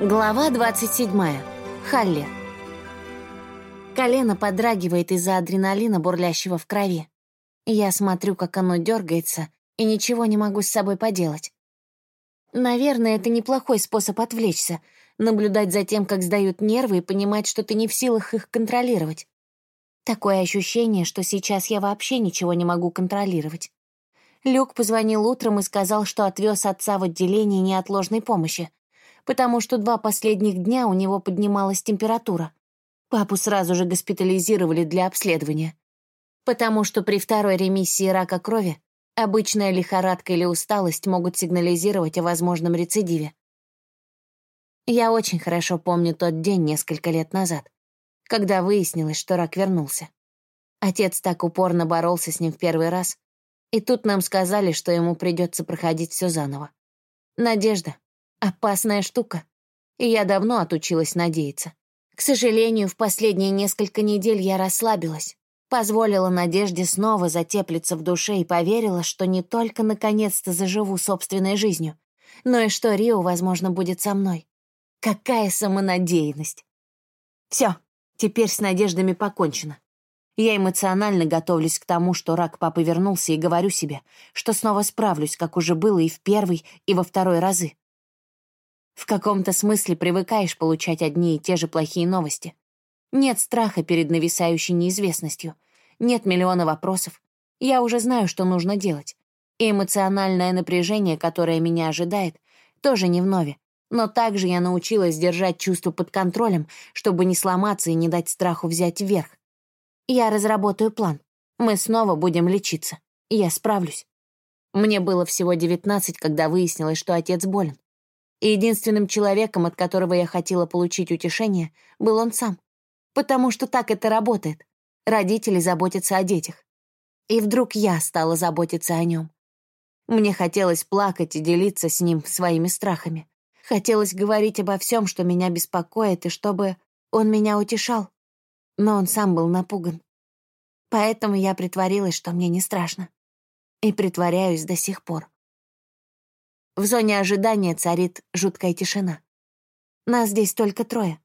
Глава 27. Халли. Колено подрагивает из-за адреналина, бурлящего в крови. Я смотрю, как оно дергается, и ничего не могу с собой поделать. Наверное, это неплохой способ отвлечься, наблюдать за тем, как сдают нервы и понимать, что ты не в силах их контролировать. Такое ощущение, что сейчас я вообще ничего не могу контролировать. Люк позвонил утром и сказал, что отвез отца в отделение неотложной помощи — потому что два последних дня у него поднималась температура. Папу сразу же госпитализировали для обследования. Потому что при второй ремиссии рака крови обычная лихорадка или усталость могут сигнализировать о возможном рецидиве. Я очень хорошо помню тот день несколько лет назад, когда выяснилось, что рак вернулся. Отец так упорно боролся с ним в первый раз, и тут нам сказали, что ему придется проходить все заново. Надежда, Опасная штука. И я давно отучилась надеяться. К сожалению, в последние несколько недель я расслабилась, позволила надежде снова затеплиться в душе и поверила, что не только наконец-то заживу собственной жизнью, но и что Рио, возможно, будет со мной. Какая самонадеянность! Все, теперь с надеждами покончено. Я эмоционально готовлюсь к тому, что рак папы вернулся, и говорю себе, что снова справлюсь, как уже было и в первый, и во второй разы. В каком-то смысле привыкаешь получать одни и те же плохие новости. Нет страха перед нависающей неизвестностью. Нет миллиона вопросов. Я уже знаю, что нужно делать. И эмоциональное напряжение, которое меня ожидает, тоже не вновь. Но также я научилась держать чувство под контролем, чтобы не сломаться и не дать страху взять вверх. Я разработаю план. Мы снова будем лечиться. Я справлюсь. Мне было всего девятнадцать, когда выяснилось, что отец болен. И единственным человеком, от которого я хотела получить утешение, был он сам. Потому что так это работает. Родители заботятся о детях. И вдруг я стала заботиться о нем. Мне хотелось плакать и делиться с ним своими страхами. Хотелось говорить обо всем, что меня беспокоит, и чтобы он меня утешал. Но он сам был напуган. Поэтому я притворилась, что мне не страшно. И притворяюсь до сих пор. В зоне ожидания царит жуткая тишина. Нас здесь только трое.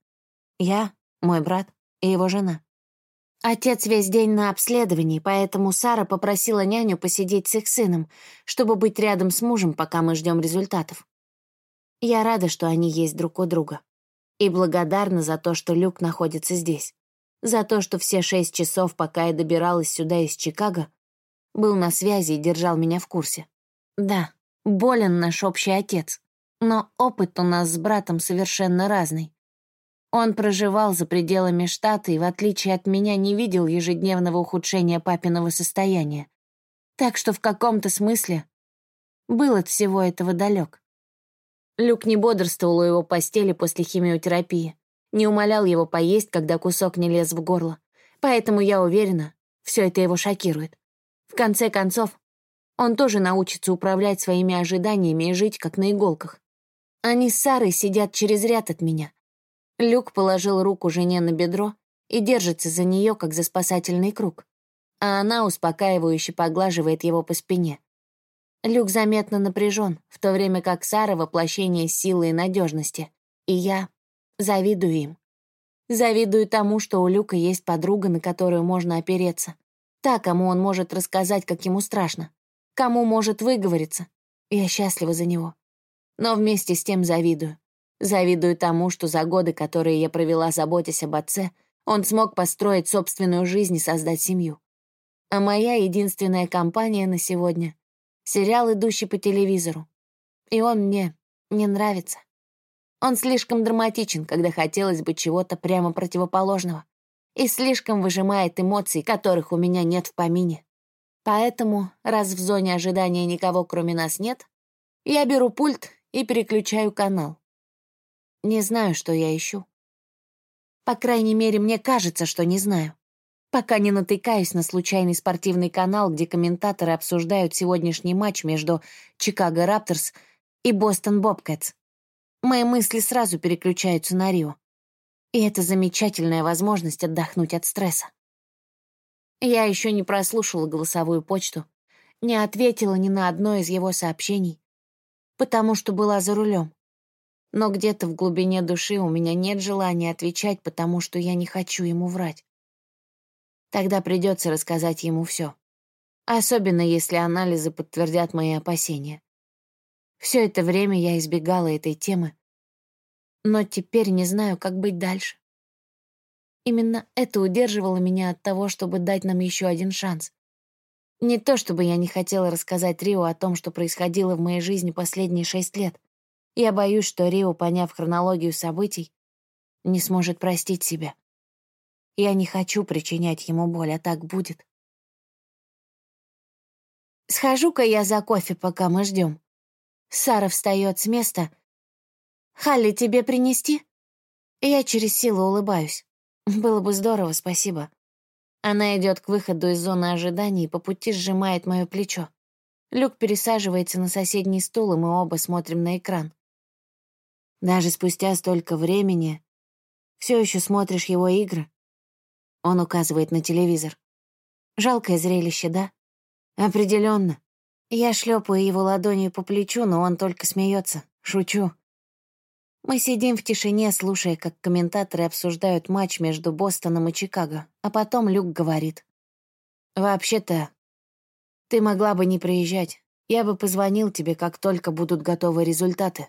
Я, мой брат и его жена. Отец весь день на обследовании, поэтому Сара попросила няню посидеть с их сыном, чтобы быть рядом с мужем, пока мы ждем результатов. Я рада, что они есть друг у друга. И благодарна за то, что Люк находится здесь. За то, что все шесть часов, пока я добиралась сюда из Чикаго, был на связи и держал меня в курсе. Да, Болен наш общий отец, но опыт у нас с братом совершенно разный. Он проживал за пределами штата и, в отличие от меня, не видел ежедневного ухудшения папиного состояния. Так что в каком-то смысле был от всего этого далек. Люк не бодрствовал у его постели после химиотерапии, не умолял его поесть, когда кусок не лез в горло. Поэтому я уверена, все это его шокирует. В конце концов, он тоже научится управлять своими ожиданиями и жить как на иголках. Они с Сарой сидят через ряд от меня. Люк положил руку жене на бедро и держится за нее, как за спасательный круг, а она успокаивающе поглаживает его по спине. Люк заметно напряжен, в то время как Сара — воплощение силы и надежности, и я завидую им. Завидую тому, что у Люка есть подруга, на которую можно опереться. Та, кому он может рассказать, как ему страшно кому может выговориться. Я счастлива за него. Но вместе с тем завидую. Завидую тому, что за годы, которые я провела, заботясь об отце, он смог построить собственную жизнь и создать семью. А моя единственная компания на сегодня — сериал, идущий по телевизору. И он мне не нравится. Он слишком драматичен, когда хотелось бы чего-то прямо противоположного, и слишком выжимает эмоции, которых у меня нет в помине. Поэтому, раз в зоне ожидания никого кроме нас нет, я беру пульт и переключаю канал. Не знаю, что я ищу. По крайней мере, мне кажется, что не знаю. Пока не натыкаюсь на случайный спортивный канал, где комментаторы обсуждают сегодняшний матч между Чикаго Рапторс и Бостон Бобкэтс. Мои мысли сразу переключаются на Рио. И это замечательная возможность отдохнуть от стресса. Я еще не прослушала голосовую почту, не ответила ни на одно из его сообщений, потому что была за рулем. но где-то в глубине души у меня нет желания отвечать, потому что я не хочу ему врать. Тогда придется рассказать ему все. Особенно если анализы подтвердят мои опасения. Все это время я избегала этой темы, но теперь не знаю, как быть дальше. Именно это удерживало меня от того, чтобы дать нам еще один шанс. Не то чтобы я не хотела рассказать Рио о том, что происходило в моей жизни последние шесть лет. Я боюсь, что Рио, поняв хронологию событий, не сможет простить себя. Я не хочу причинять ему боль, а так будет. Схожу-ка я за кофе, пока мы ждем. Сара встает с места. «Халли, тебе принести?» Я через силу улыбаюсь. Было бы здорово, спасибо. Она идет к выходу из зоны ожидания и по пути сжимает мое плечо. Люк пересаживается на соседний стул, и мы оба смотрим на экран. Даже спустя столько времени все еще смотришь его игры. Он указывает на телевизор. Жалкое зрелище, да? Определенно. Я шлепаю его ладонью по плечу, но он только смеется. Шучу. Мы сидим в тишине, слушая, как комментаторы обсуждают матч между Бостоном и Чикаго, а потом Люк говорит. «Вообще-то, ты могла бы не приезжать. Я бы позвонил тебе, как только будут готовы результаты».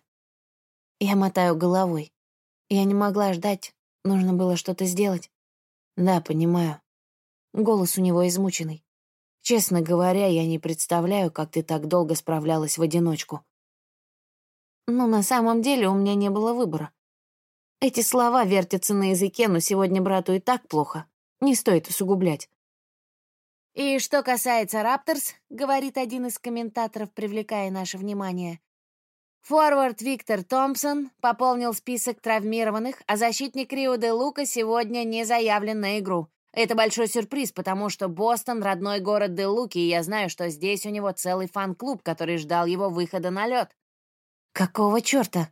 Я мотаю головой. Я не могла ждать, нужно было что-то сделать. Да, понимаю. Голос у него измученный. Честно говоря, я не представляю, как ты так долго справлялась в одиночку. Но на самом деле у меня не было выбора. Эти слова вертятся на языке, но сегодня брату и так плохо. Не стоит усугублять. «И что касается Рапторс», — говорит один из комментаторов, привлекая наше внимание, Форвард Виктор Томпсон пополнил список травмированных, а защитник Рио де Лука сегодня не заявлен на игру. Это большой сюрприз, потому что Бостон — родной город де Луки, и я знаю, что здесь у него целый фан-клуб, который ждал его выхода на лед. Какого чёрта?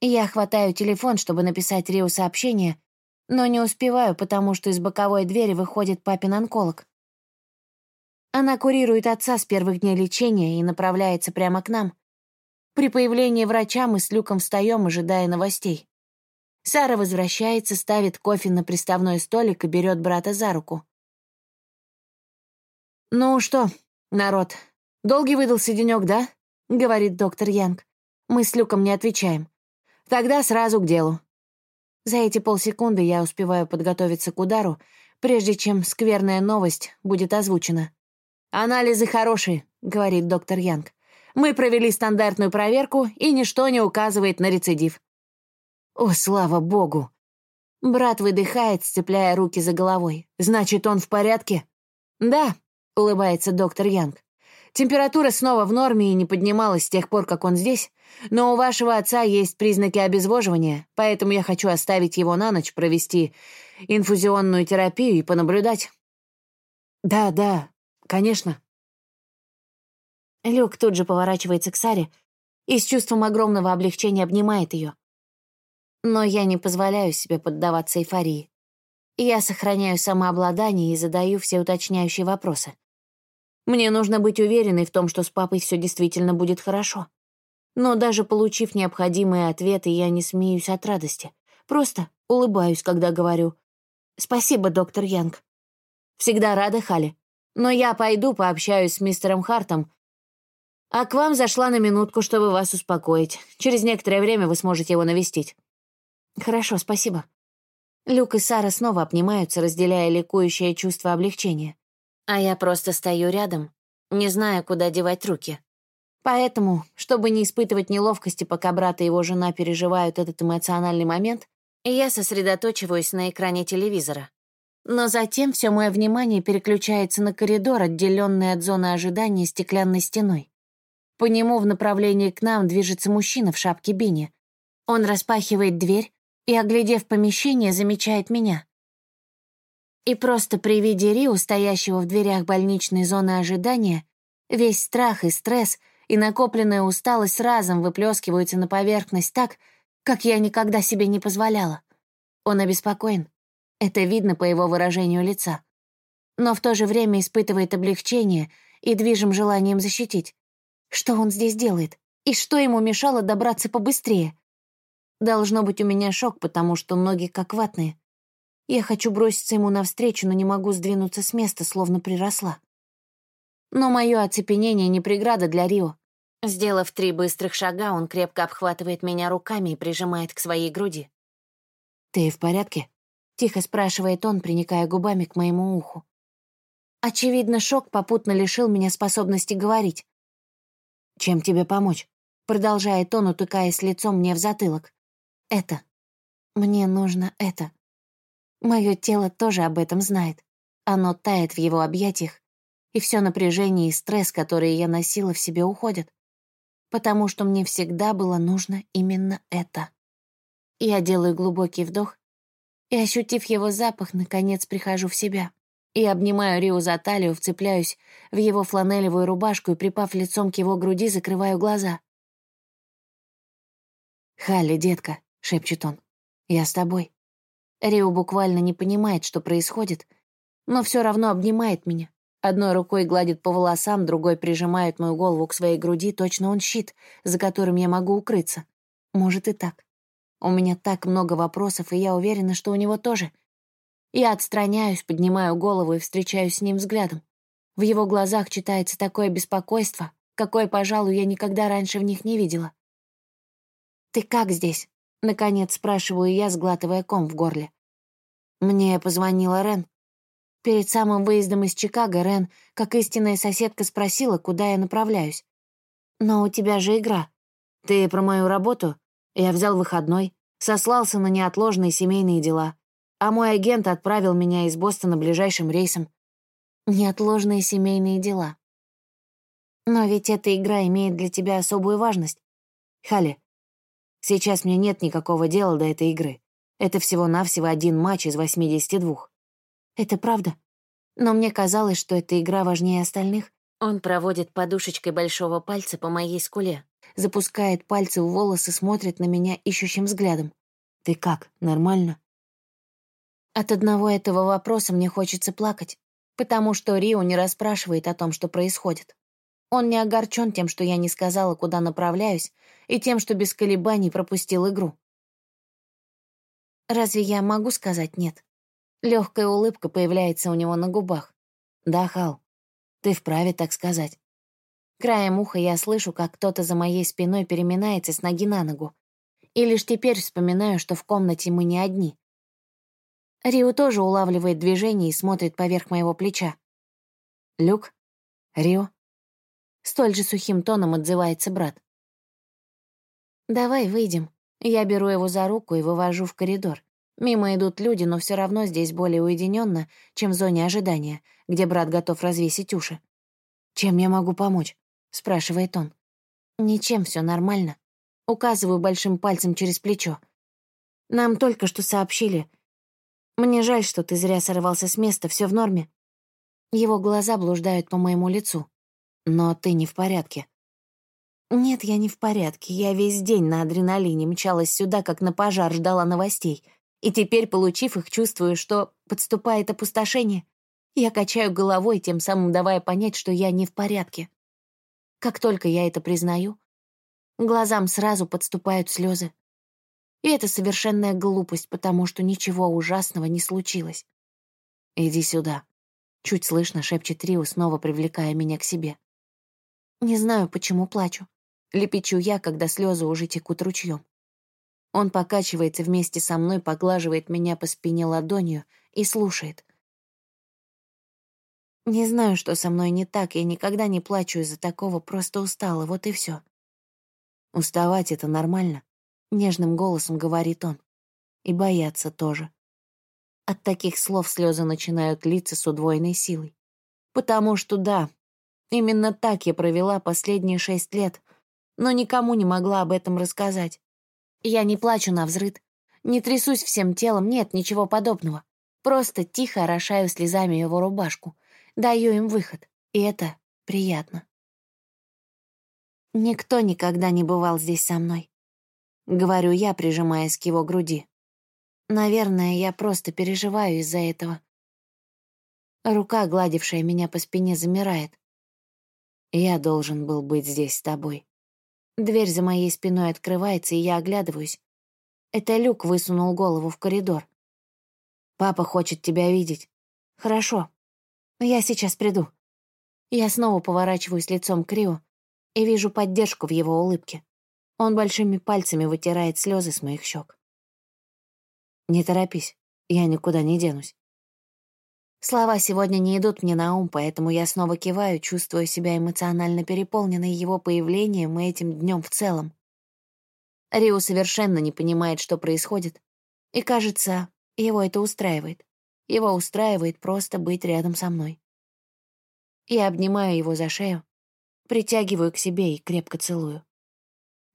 Я хватаю телефон, чтобы написать Рио сообщение, но не успеваю, потому что из боковой двери выходит папин онколог. Она курирует отца с первых дней лечения и направляется прямо к нам. При появлении врача мы с Люком встаем, ожидая новостей. Сара возвращается, ставит кофе на приставной столик и берет брата за руку. «Ну что, народ, долгий выдался денек, да?» — говорит доктор Янг. Мы с Люком не отвечаем. Тогда сразу к делу. За эти полсекунды я успеваю подготовиться к удару, прежде чем скверная новость будет озвучена. «Анализы хорошие», — говорит доктор Янг. «Мы провели стандартную проверку, и ничто не указывает на рецидив». «О, слава богу!» Брат выдыхает, сцепляя руки за головой. «Значит, он в порядке?» «Да», — улыбается доктор Янг. Температура снова в норме и не поднималась с тех пор, как он здесь, но у вашего отца есть признаки обезвоживания, поэтому я хочу оставить его на ночь, провести инфузионную терапию и понаблюдать». «Да, да, конечно». Люк тут же поворачивается к Саре и с чувством огромного облегчения обнимает ее. Но я не позволяю себе поддаваться эйфории. Я сохраняю самообладание и задаю все уточняющие вопросы. Мне нужно быть уверенной в том, что с папой все действительно будет хорошо. Но даже получив необходимые ответы, я не смеюсь от радости. Просто улыбаюсь, когда говорю «Спасибо, доктор Янг». Всегда рада, Хали. Но я пойду пообщаюсь с мистером Хартом. А к вам зашла на минутку, чтобы вас успокоить. Через некоторое время вы сможете его навестить. Хорошо, спасибо. Люк и Сара снова обнимаются, разделяя ликующее чувство облегчения а я просто стою рядом, не зная, куда девать руки. Поэтому, чтобы не испытывать неловкости, пока брат и его жена переживают этот эмоциональный момент, я сосредоточиваюсь на экране телевизора. Но затем все мое внимание переключается на коридор, отделенный от зоны ожидания стеклянной стеной. По нему в направлении к нам движется мужчина в шапке Бини. Он распахивает дверь и, оглядев помещение, замечает меня. И просто при виде Рио, стоящего в дверях больничной зоны ожидания, весь страх и стресс и накопленная усталость разом выплескиваются на поверхность так, как я никогда себе не позволяла. Он обеспокоен. Это видно по его выражению лица. Но в то же время испытывает облегчение и движим желанием защитить. Что он здесь делает? И что ему мешало добраться побыстрее? Должно быть у меня шок, потому что ноги как ватные. Я хочу броситься ему навстречу, но не могу сдвинуться с места, словно приросла. Но мое оцепенение не преграда для Рио. Сделав три быстрых шага, он крепко обхватывает меня руками и прижимает к своей груди. «Ты в порядке?» — тихо спрашивает он, приникая губами к моему уху. Очевидно, шок попутно лишил меня способности говорить. «Чем тебе помочь?» — продолжает он, утыкаясь лицом мне в затылок. «Это. Мне нужно это. Мое тело тоже об этом знает. Оно тает в его объятиях, и все напряжение и стресс, которые я носила в себе, уходят потому что мне всегда было нужно именно это. Я делаю глубокий вдох и, ощутив его запах, наконец прихожу в себя. И обнимаю Рио за талию, вцепляюсь в его фланелевую рубашку и, припав лицом к его груди, закрываю глаза. «Халли, детка», — шепчет он, — «я с тобой». Рио буквально не понимает, что происходит, но все равно обнимает меня, Одной рукой гладит по волосам, другой прижимает мою голову к своей груди, точно он щит, за которым я могу укрыться. Может и так. У меня так много вопросов, и я уверена, что у него тоже. Я отстраняюсь, поднимаю голову и встречаюсь с ним взглядом. В его глазах читается такое беспокойство, какое, пожалуй, я никогда раньше в них не видела. «Ты как здесь?» — наконец спрашиваю я, сглатывая ком в горле. Мне позвонила Рен. Перед самым выездом из Чикаго Рен, как истинная соседка, спросила, куда я направляюсь. «Но у тебя же игра. Ты про мою работу? Я взял выходной, сослался на неотложные семейные дела, а мой агент отправил меня из Бостона ближайшим рейсом. Неотложные семейные дела. Но ведь эта игра имеет для тебя особую важность. Халли, сейчас мне нет никакого дела до этой игры. Это всего-навсего один матч из 82. Это правда. Но мне казалось, что эта игра важнее остальных. Он проводит подушечкой большого пальца по моей скуле, запускает пальцы в волосы, смотрит на меня ищущим взглядом. «Ты как, нормально?» От одного этого вопроса мне хочется плакать, потому что Рио не расспрашивает о том, что происходит. Он не огорчен тем, что я не сказала, куда направляюсь, и тем, что без колебаний пропустил игру. Разве я могу сказать «нет»? Легкая улыбка появляется у него на губах. «Да, Хал, ты вправе так сказать». Краем уха я слышу, как кто-то за моей спиной переминается с ноги на ногу. И лишь теперь вспоминаю, что в комнате мы не одни. Рио тоже улавливает движение и смотрит поверх моего плеча. «Люк? Рио?» Столь же сухим тоном отзывается брат. «Давай выйдем». Я беру его за руку и вывожу в коридор. Мимо идут люди, но все равно здесь более уединенно, чем в зоне ожидания, где брат готов развесить уши. «Чем я могу помочь?» — спрашивает он. «Ничем, все нормально». Указываю большим пальцем через плечо. «Нам только что сообщили. Мне жаль, что ты зря сорвался с места, все в норме». Его глаза блуждают по моему лицу. «Но ты не в порядке». «Нет, я не в порядке. Я весь день на адреналине мчалась сюда, как на пожар, ждала новостей. И теперь, получив их, чувствую, что подступает опустошение. Я качаю головой, тем самым давая понять, что я не в порядке. Как только я это признаю, глазам сразу подступают слезы. И это совершенная глупость, потому что ничего ужасного не случилось. «Иди сюда», — чуть слышно шепчет Рио, снова привлекая меня к себе. Не знаю, почему плачу. Лепечу я, когда слезы уже текут ручьем. Он покачивается вместе со мной, поглаживает меня по спине ладонью и слушает. Не знаю, что со мной не так, я никогда не плачу из-за такого, просто устала, вот и все. «Уставать — это нормально», — нежным голосом говорит он. «И бояться тоже». От таких слов слезы начинают литься с удвоенной силой. Потому что да, именно так я провела последние шесть лет, но никому не могла об этом рассказать. Я не плачу на взрыд, не трясусь всем телом, нет, ничего подобного. Просто тихо орошаю слезами его рубашку, даю им выход, и это приятно. Никто никогда не бывал здесь со мной. Говорю я, прижимаясь к его груди. Наверное, я просто переживаю из-за этого. Рука, гладившая меня по спине, замирает. Я должен был быть здесь с тобой. Дверь за моей спиной открывается, и я оглядываюсь. Это Люк высунул голову в коридор. «Папа хочет тебя видеть». «Хорошо. Я сейчас приду». Я снова поворачиваюсь лицом к Рио и вижу поддержку в его улыбке. Он большими пальцами вытирает слезы с моих щек. «Не торопись, я никуда не денусь». Слова сегодня не идут мне на ум, поэтому я снова киваю, чувствуя себя эмоционально переполненной его появлением и этим днем в целом. Рио совершенно не понимает, что происходит, и, кажется, его это устраивает. Его устраивает просто быть рядом со мной. Я обнимаю его за шею, притягиваю к себе и крепко целую.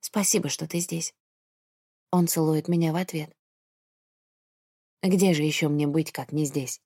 «Спасибо, что ты здесь». Он целует меня в ответ. «Где же еще мне быть, как не здесь?»